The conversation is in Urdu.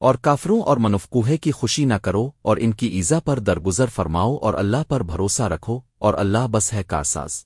اور کافروں اور منفقوہے کی خوشی نہ کرو اور ان کی ایزا پر درگزر فرماؤ اور اللہ پر بھروسہ رکھو اور اللہ بس ہے کارساز۔